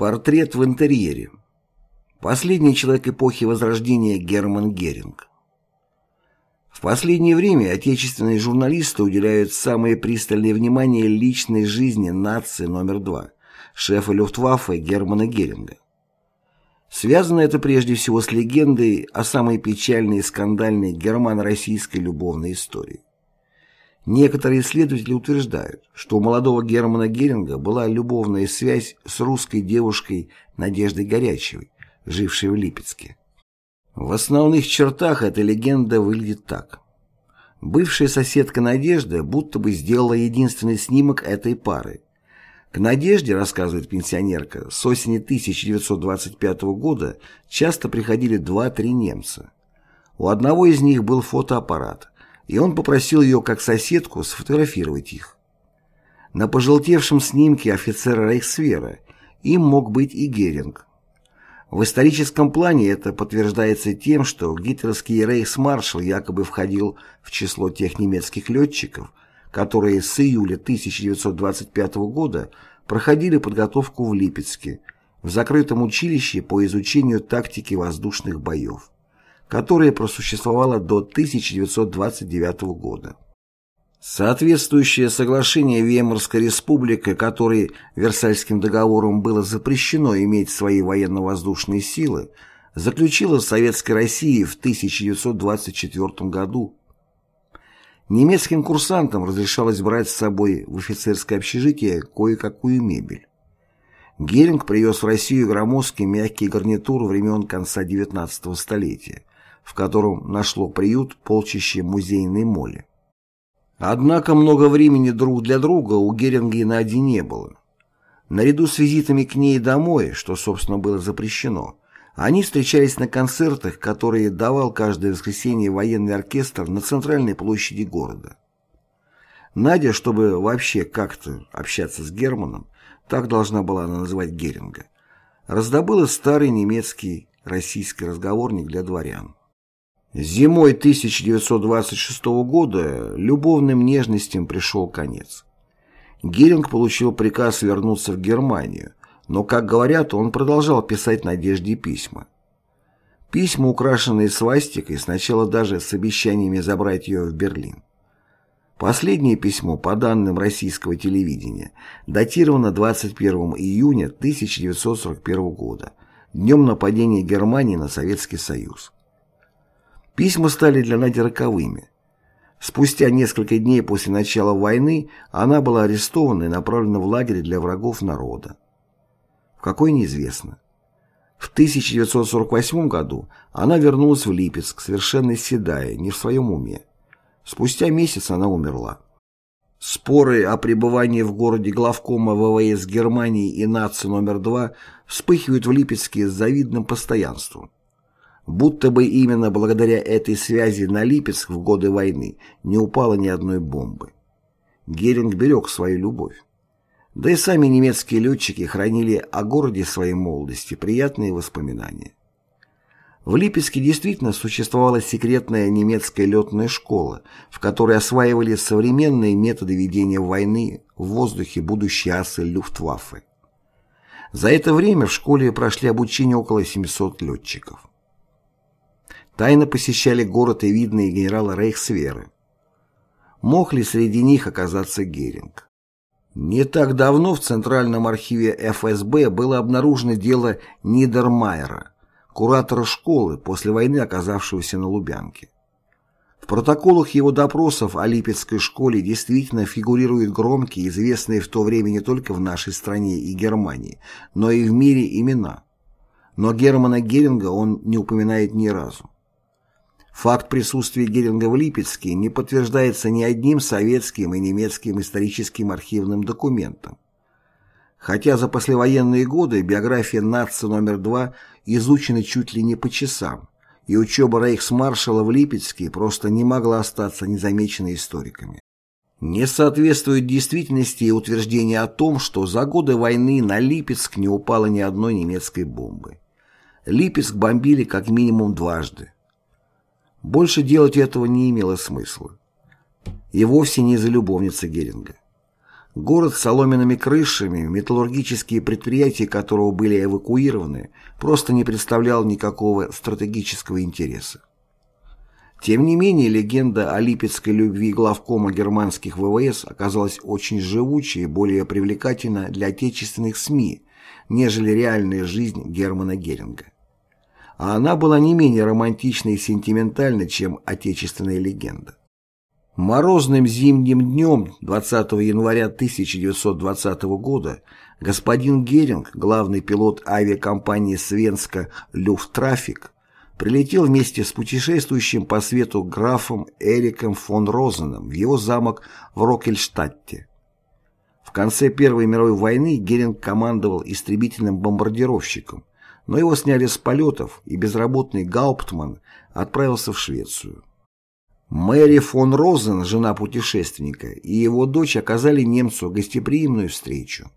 Портрет в интерьере. Последний человек эпохи Возрождения Герман Геринг. В последнее время отечественные журналисты уделяют самое пристальное внимание личной жизни нации номер два, шефа Люфтваффе Германа Геринга. Связано это прежде всего с легендой о самой печальной и скандальной германо-российской любовной истории. Некоторые исследователи утверждают, что у молодого Германа Геринга была любовная связь с русской девушкой Надеждой Горячевой, жившей в Липецке. В основных чертах эта легенда выглядит так. Бывшая соседка Надежда будто бы сделала единственный снимок этой пары. К Надежде, рассказывает пенсионерка, с осени 1925 года часто приходили два-три немца. У одного из них был фотоаппарат, и он попросил ее как соседку сфотографировать их. На пожелтевшем снимке офицера Рейхсвера им мог быть и Геринг. В историческом плане это подтверждается тем, что гитлерский рейхсмаршал якобы входил в число тех немецких летчиков, которые с июля 1925 года проходили подготовку в Липецке, в закрытом училище по изучению тактики воздушных боев которое просуществовало до 1929 года. Соответствующее соглашение Веймарской республики, которой Версальским договором было запрещено иметь свои военно-воздушные силы, заключила с Советской Россией в 1924 году. Немецким курсантам разрешалось брать с собой в офицерское общежитие кое-какую мебель. Геринг привез в Россию громоздкий мягкий гарнитур времен конца XIX столетия, в котором нашло приют полчище музейной моли. Однако много времени друг для друга у Геринга и Нади не было. Наряду с визитами к ней домой, что, собственно, было запрещено, они встречались на концертах, которые давал каждое воскресенье военный оркестр на центральной площади города. Надя, чтобы вообще как-то общаться с Германом, так должна была она называть Геринга, раздобыла старый немецкий российский разговорник для дворян. Зимой 1926 года любовным нежностям пришел конец. Геринг получил приказ вернуться в Германию, но, как говорят, он продолжал писать Надежде письма. Письма, украшенные свастикой, сначала даже с обещаниями забрать ее в Берлин. Последнее письмо, по данным российского телевидения, датировано 21 июня 1941 года, днем нападения Германии на Советский Союз. Письма стали для Нади роковыми. Спустя несколько дней после начала войны она была арестована и направлена в лагерь для врагов народа. В какой неизвестно. В 1948 году она вернулась в Липецк, совершенно седая, не в своем уме. Спустя месяц она умерла. Споры о пребывании в городе главкома ВВС Германии и нации номер два вспыхивают в Липецке с завидным постоянством. Будто бы именно благодаря этой связи на Липецк в годы войны не упало ни одной бомбы. Геринг берег свою любовь. Да и сами немецкие летчики хранили о городе своей молодости приятные воспоминания. В Липецке действительно существовала секретная немецкая летная школа, в которой осваивали современные методы ведения войны в воздухе будущие асы Люфтваффе. За это время в школе прошли обучение около 700 летчиков. Тайно посещали город и видные генералы Рейхсверы. Мог ли среди них оказаться Геринг? Не так давно в Центральном архиве ФСБ было обнаружено дело Нидермайера, куратора школы, после войны оказавшегося на Лубянке. В протоколах его допросов о Липецкой школе действительно фигурируют громкие, известные в то время не только в нашей стране и Германии, но и в мире имена. Но Германа Геринга он не упоминает ни разу. Факт присутствия Геринга в Липецке не подтверждается ни одним советским и немецким историческим архивным документом. Хотя за послевоенные годы биография нации номер два изучена чуть ли не по часам, и учеба рейхсмаршала в Липецке просто не могла остаться незамеченной историками. Не соответствует действительности и утверждение о том, что за годы войны на Липецк не упало ни одной немецкой бомбы. Липецк бомбили как минимум дважды. Больше делать этого не имело смысла. И вовсе не из-за любовницы Геринга. Город с соломенными крышами, металлургические предприятия которого были эвакуированы, просто не представлял никакого стратегического интереса. Тем не менее, легенда о липецкой любви главкома германских ВВС оказалась очень живучей и более привлекательна для отечественных СМИ, нежели реальная жизнь Германа Геринга. А она была не менее романтична и сентиментальна, чем отечественная легенда. Морозным зимним днем 20 января 1920 года господин Геринг, главный пилот авиакомпании «Свенска Люфтрафик», прилетел вместе с путешествующим по свету графом Эриком фон Розеном в его замок в Рокельштадте. В конце Первой мировой войны Геринг командовал истребительным бомбардировщиком, но его сняли с полетов, и безработный Гауптман отправился в Швецию. Мэри фон Розен, жена путешественника, и его дочь оказали немцу гостеприимную встречу.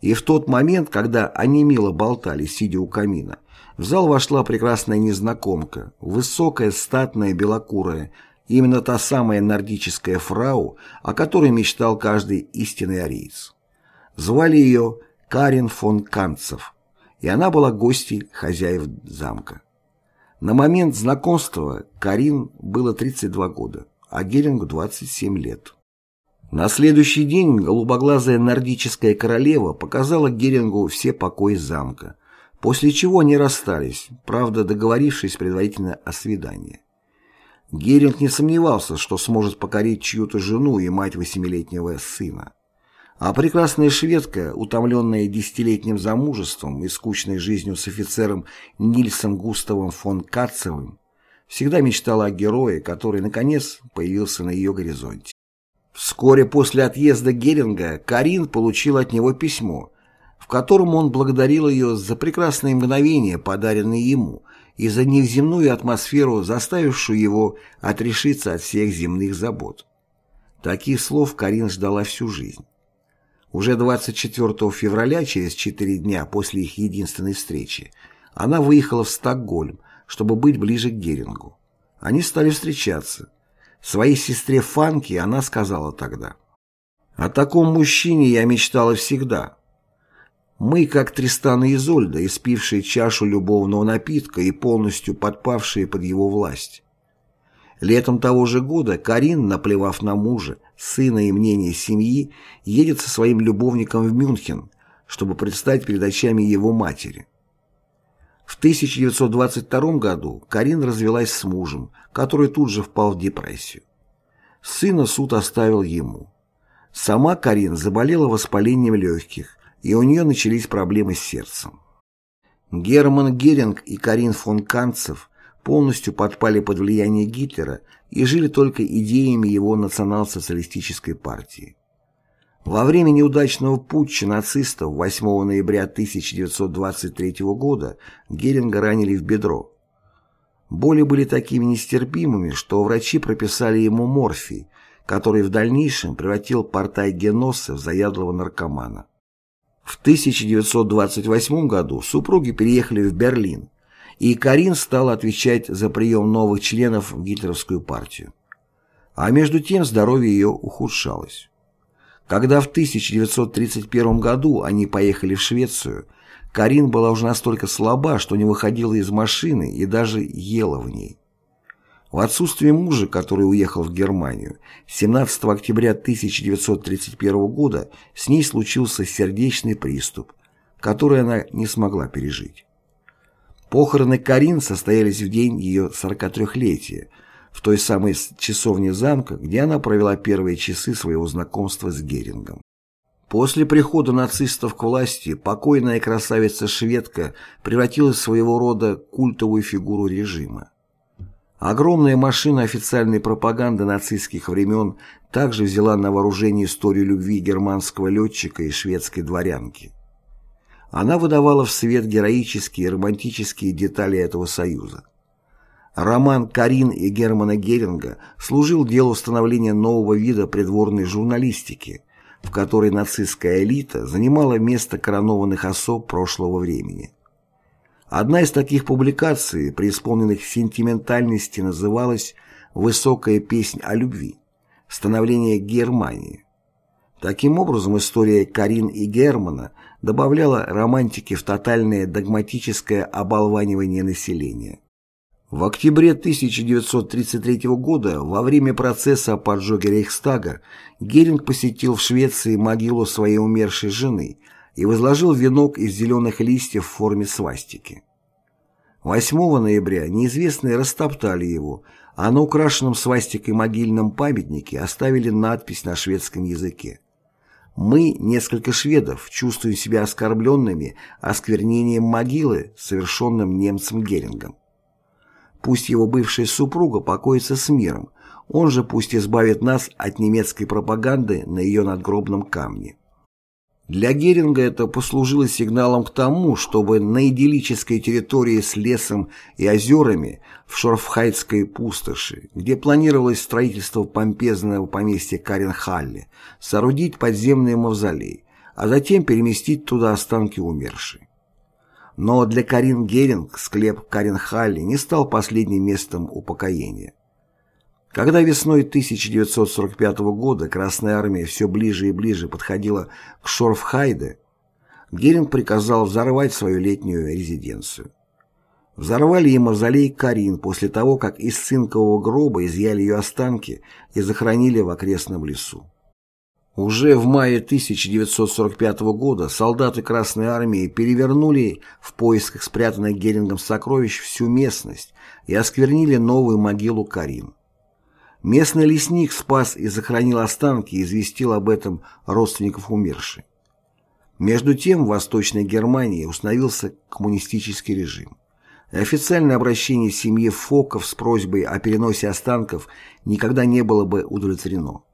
И в тот момент, когда они мило болтали, сидя у камина, в зал вошла прекрасная незнакомка, высокая, статная, белокурая, именно та самая нордическая фрау, о которой мечтал каждый истинный ариец. Звали ее Карин фон Канцев, и она была гостьей хозяев замка. На момент знакомства Карин было 32 года, а Герингу 27 лет. На следующий день голубоглазая нордическая королева показала Герингу все покои замка, после чего они расстались, правда договорившись предварительно о свидании. Геринг не сомневался, что сможет покорить чью-то жену и мать восьмилетнего сына. А прекрасная шведка, утомленная десятилетним замужеством и скучной жизнью с офицером Нильсом Густавом фон Катцевым, всегда мечтала о герое, который, наконец, появился на ее горизонте. Вскоре после отъезда Геринга Карин получил от него письмо, в котором он благодарил ее за прекрасные мгновения, подаренные ему, и за невземную атмосферу, заставившую его отрешиться от всех земных забот. Таких слов Карин ждала всю жизнь. Уже 24 февраля, через четыре дня после их единственной встречи, она выехала в Стокгольм, чтобы быть ближе к Герингу. Они стали встречаться. Своей сестре Фанке она сказала тогда. «О таком мужчине я мечтала всегда. Мы, как Тристан и Изольда, испившие чашу любовного напитка и полностью подпавшие под его власть. Летом того же года Карин, наплевав на мужа, сына и мнение семьи, едет со своим любовником в Мюнхен, чтобы предстать перед очами его матери. В 1922 году Карин развелась с мужем, который тут же впал в депрессию. Сына суд оставил ему. Сама Карин заболела воспалением легких, и у нее начались проблемы с сердцем. Герман Геринг и Карин фон Канцев полностью подпали под влияние Гитлера и жили только идеями его национал-социалистической партии. Во время неудачного путча нацистов 8 ноября 1923 года Геринга ранили в бедро. Боли были такими нестерпимыми, что врачи прописали ему морфий, который в дальнейшем превратил портай Геносса в заядлого наркомана. В 1928 году супруги переехали в Берлин, и Карин стала отвечать за прием новых членов в гитлеровскую партию. А между тем здоровье ее ухудшалось. Когда в 1931 году они поехали в Швецию, Карин была уже настолько слаба, что не выходила из машины и даже ела в ней. В отсутствие мужа, который уехал в Германию, 17 октября 1931 года с ней случился сердечный приступ, который она не смогла пережить. Похороны Карин состоялись в день ее 43-летия, в той самой часовне замка, где она провела первые часы своего знакомства с Герингом. После прихода нацистов к власти покойная красавица-шведка превратилась в своего рода культовую фигуру режима. Огромная машина официальной пропаганды нацистских времен также взяла на вооружение историю любви германского летчика и шведской дворянки. Она выдавала в свет героические и романтические детали этого союза. Роман Карин и Германа Геринга служил делу становления нового вида придворной журналистики, в которой нацистская элита занимала место коронованных особ прошлого времени. Одна из таких публикаций, преисполненных сентиментальности, называлась «Высокая песнь о любви. Становление Германии». Таким образом, история Карин и Германа добавляла романтики в тотальное догматическое оболванивание населения. В октябре 1933 года, во время процесса о поджоге Рейхстага, Геринг посетил в Швеции могилу своей умершей жены и возложил венок из зеленых листьев в форме свастики. 8 ноября неизвестные растоптали его, а на украшенном свастикой могильном памятнике оставили надпись на шведском языке. Мы, несколько шведов, чувствуем себя оскорбленными осквернением могилы, совершенным немцем Герингом. Пусть его бывшая супруга покоится с миром, он же пусть избавит нас от немецкой пропаганды на ее надгробном камне. Для Геринга это послужило сигналом к тому, чтобы на идиллической территории с лесом и озерами в Шорфхайтской пустоши, где планировалось строительство помпезного поместья Каренхалле, соорудить подземный мавзолей, а затем переместить туда останки умершей. Но для Карин Геринг склеп Карин Халли не стал последним местом упокоения. Когда весной 1945 года Красная Армия все ближе и ближе подходила к Шорфхайде, Геринг приказал взорвать свою летнюю резиденцию. Взорвали и мавзолей Карин после того, как из цинкового гроба изъяли ее останки и захоронили в окрестном лесу. Уже в мае 1945 года солдаты Красной Армии перевернули в поисках спрятанных Герингом сокровищ всю местность и осквернили новую могилу Карин. Местный лесник спас и сохранил останки и известил об этом родственников умершей. Между тем в Восточной Германии установился коммунистический режим. И официальное обращение семьи Фоков с просьбой о переносе останков никогда не было бы удовлетворено.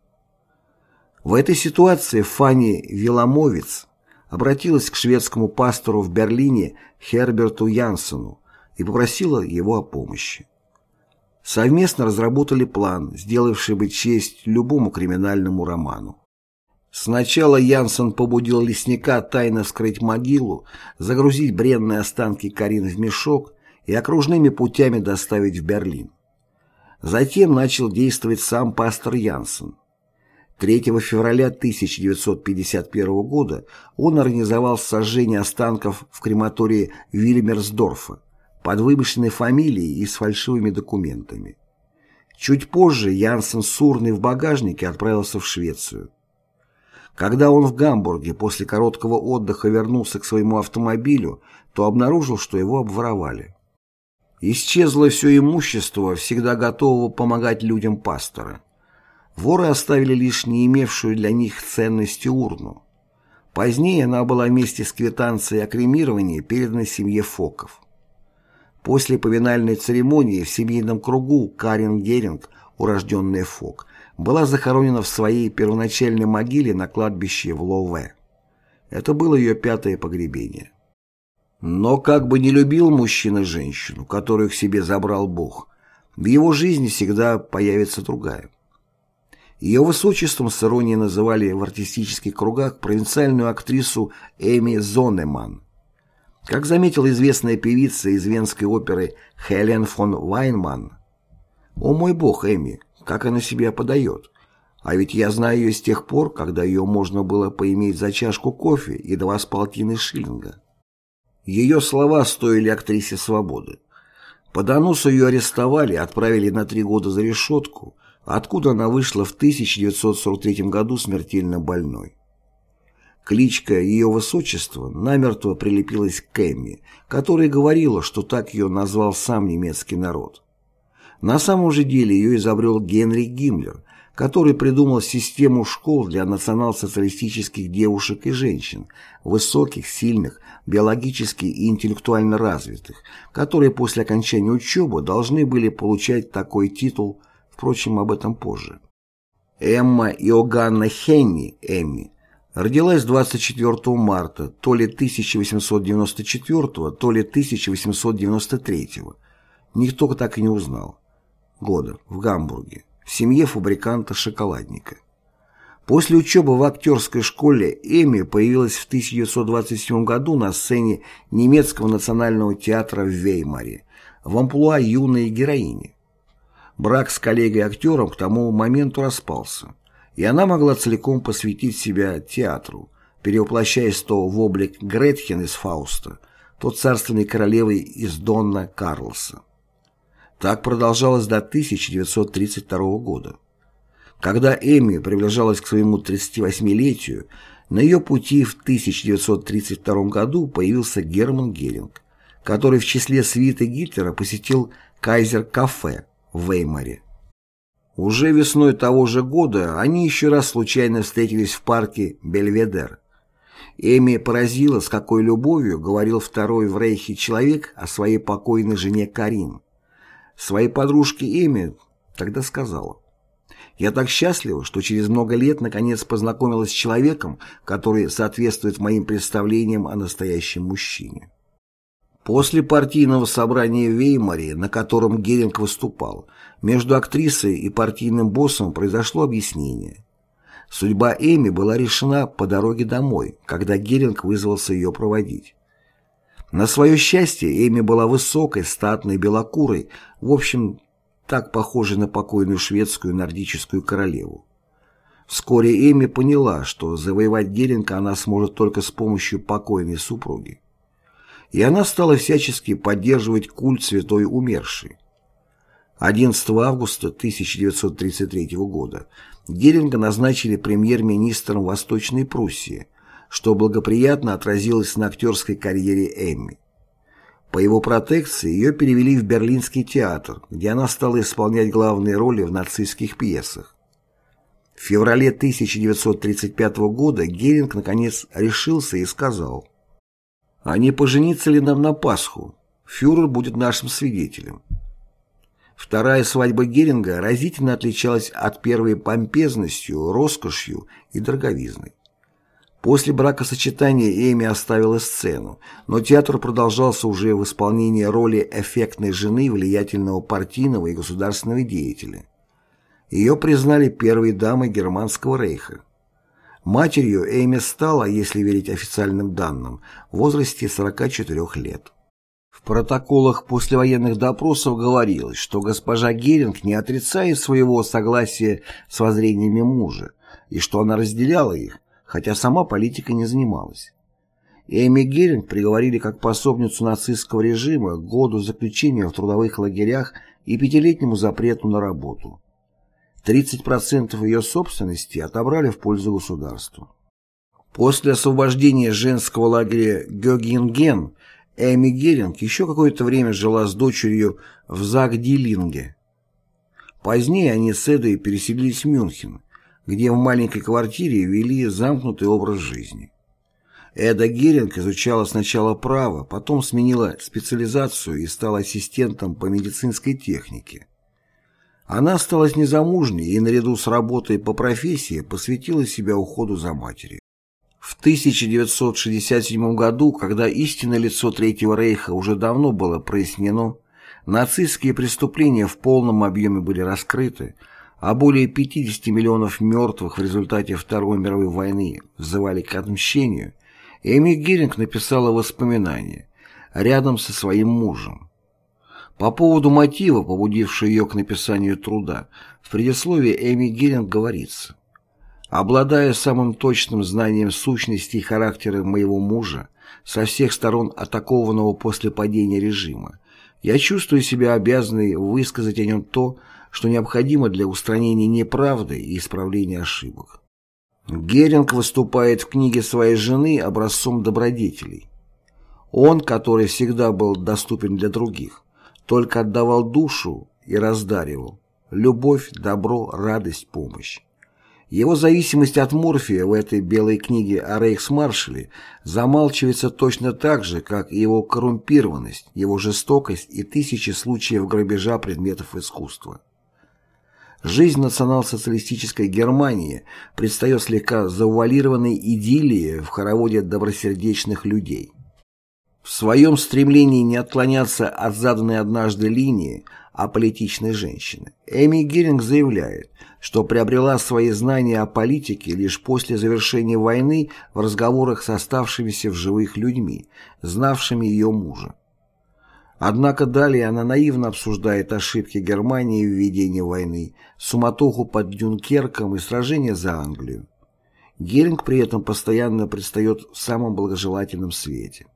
В этой ситуации Фанни Виламовец обратилась к шведскому пастору в Берлине Херберту Янсену и попросила его о помощи. Совместно разработали план, сделавший бы честь любому криминальному роману. Сначала Янсен побудил лесника тайно вскрыть могилу, загрузить бренные останки Карин в мешок и окружными путями доставить в Берлин. Затем начал действовать сам пастор Янсен. 3 февраля 1951 года он организовал сожжение останков в крематории Вильмерсдорфа под вымышленной фамилией и с фальшивыми документами. Чуть позже Янсен с урной в багажнике отправился в Швецию. Когда он в Гамбурге после короткого отдыха вернулся к своему автомобилю, то обнаружил, что его обворовали. Исчезло все имущество, всегда готового помогать людям пастора. Воры оставили лишь не имевшую для них ценности урну. Позднее она была вместе с квитанцией о кремировании передана семье Фоков. После поминальной церемонии в семейном кругу Карен Геринг, урожденная Фок, была захоронена в своей первоначальной могиле на кладбище в Лове. Это было ее пятое погребение. Но как бы не любил мужчина женщину, которую к себе забрал Бог, в его жизни всегда появится другая. Ее высочеством с иронией называли в артистических кругах провинциальную актрису Эми Зонеман. Как заметила известная певица из венской оперы Хелен фон Вайнман, «О мой бог, Эми, как она себя подает! А ведь я знаю ее с тех пор, когда ее можно было поиметь за чашку кофе и два с полтины шиллинга». Ее слова стоили актрисе свободы. По доносу ее арестовали, отправили на три года за решетку, откуда она вышла в 1943 году смертельно больной. Кличка ее высочества намертво прилепилась к Эмми, которая говорила, что так ее назвал сам немецкий народ. На самом же деле ее изобрел Генрих Гиммлер, который придумал систему школ для национал-социалистических девушек и женщин, высоких, сильных, биологически и интеллектуально развитых, которые после окончания учебы должны были получать такой титул Впрочем, об этом позже. Эмма Иоганна Хенни, Эмми, родилась 24 марта то ли 1894, то ли 1893, никто так и не узнал, года, в Гамбурге, в семье фабриканта-шоколадника. После учебы в актерской школе Эми появилась в 1927 году на сцене немецкого национального театра в Веймаре в амплуа юной героини. Брак с коллегой-актером к тому моменту распался, и она могла целиком посвятить себя театру, перевоплощаясь то в облик Гретхен из Фауста, то царственной королевы из Донна Карлоса. Так продолжалось до 1932 года. Когда Эми приближалась к своему 38-летию, на ее пути в 1932 году появился Герман Геринг, который в числе свиты Гитлера посетил Кайзер-кафе в Веймаре. Уже весной того же года они еще раз случайно встретились в парке Бельведер. Эми поразила, с какой любовью говорил второй в Рейхе человек о своей покойной жене Карин. Своей подружке Эми тогда сказала, «Я так счастлива, что через много лет наконец познакомилась с человеком, который соответствует моим представлениям о настоящем мужчине». После партийного собрания в Веймаре, на котором Геринг выступал, между актрисой и партийным боссом произошло объяснение. Судьба Эми была решена по дороге домой, когда Геринг вызвался ее проводить. На свое счастье, Эми была высокой, статной, белокурой, в общем, так похожей на покойную шведскую нордическую королеву. Вскоре Эми поняла, что завоевать Геринга она сможет только с помощью покойной супруги и она стала всячески поддерживать культ святой умершей. 11 августа 1933 года Геринга назначили премьер-министром Восточной Пруссии, что благоприятно отразилось на актерской карьере Эмми. По его протекции ее перевели в Берлинский театр, где она стала исполнять главные роли в нацистских пьесах. В феврале 1935 года Геринг наконец решился и сказал а не пожениться ли нам на Пасху? Фюрер будет нашим свидетелем. Вторая свадьба Геринга разительно отличалась от первой помпезностью, роскошью и дороговизной. После бракосочетания Эми оставила сцену, но театр продолжался уже в исполнении роли эффектной жены влиятельного партийного и государственного деятеля. Ее признали первой дамой Германского рейха. Матерью Эми стала, если верить официальным данным, в возрасте 44 лет. В протоколах послевоенных допросов говорилось, что госпожа Геринг не отрицает своего согласия с воззрениями мужа, и что она разделяла их, хотя сама политикой не занималась. Эми Геринг приговорили как пособницу нацистского режима к году заключения в трудовых лагерях и пятилетнему запрету на работу. 30% ее собственности отобрали в пользу государства. После освобождения женского лагеря Гёгинген Эми Геринг еще какое-то время жила с дочерью в Загдилинге. Позднее они с Эдой переселились в Мюнхен, где в маленькой квартире вели замкнутый образ жизни. Эда Геринг изучала сначала право, потом сменила специализацию и стала ассистентом по медицинской технике. Она осталась незамужней и наряду с работой по профессии посвятила себя уходу за матерью. В 1967 году, когда истинное лицо Третьего Рейха уже давно было прояснено, нацистские преступления в полном объеме были раскрыты, а более 50 миллионов мертвых в результате Второй мировой войны взывали к отмщению, Эми Геринг написала воспоминания рядом со своим мужем. По поводу мотива, побудившего ее к написанию труда, в предисловии Эми Геринг говорится «Обладая самым точным знанием сущности и характера моего мужа, со всех сторон атакованного после падения режима, я чувствую себя обязанной высказать о нем то, что необходимо для устранения неправды и исправления ошибок». Геринг выступает в книге своей жены образцом добродетелей. Он, который всегда был доступен для других, только отдавал душу и раздаривал. Любовь, добро, радость, помощь. Его зависимость от морфия в этой белой книге о рейхсмаршале замалчивается точно так же, как и его коррумпированность, его жестокость и тысячи случаев грабежа предметов искусства. Жизнь национал-социалистической Германии предстает слегка заувалированной идиллией в хороводе добросердечных людей. В своем стремлении не отклоняться от заданной однажды линии аполитичной женщины, Эми Геринг заявляет, что приобрела свои знания о политике лишь после завершения войны в разговорах с оставшимися в живых людьми, знавшими ее мужа. Однако далее она наивно обсуждает ошибки Германии в ведении войны, суматоху под Дюнкерком и сражение за Англию. Геринг при этом постоянно предстает в самом благожелательном свете.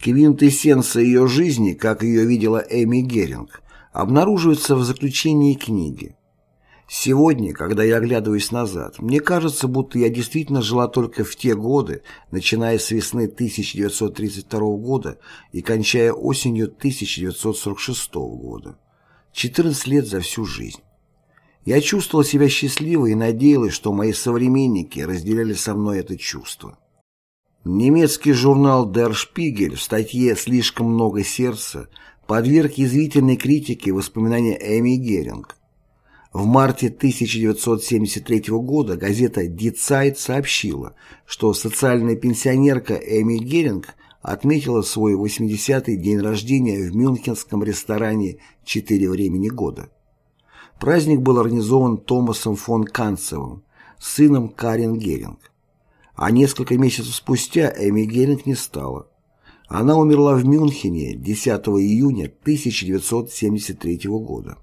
Квинтэссенция ее жизни, как ее видела Эми Геринг, обнаруживается в заключении книги. Сегодня, когда я оглядываюсь назад, мне кажется, будто я действительно жила только в те годы, начиная с весны 1932 года и кончая осенью 1946 года. 14 лет за всю жизнь. Я чувствовала себя счастливой и надеялась, что мои современники разделяли со мной это чувство. Немецкий журнал Der Spiegel в статье «Слишком много сердца» подверг язвительной критике воспоминания Эми Геринг. В марте 1973 года газета Die Zeit сообщила, что социальная пенсионерка Эми Геринг отметила свой 80-й день рождения в мюнхенском ресторане «Четыре времени года». Праздник был организован Томасом фон Канцевым, сыном Карен Геринг. А несколько месяцев спустя Эми Геринг не стала. Она умерла в Мюнхене 10 июня 1973 года.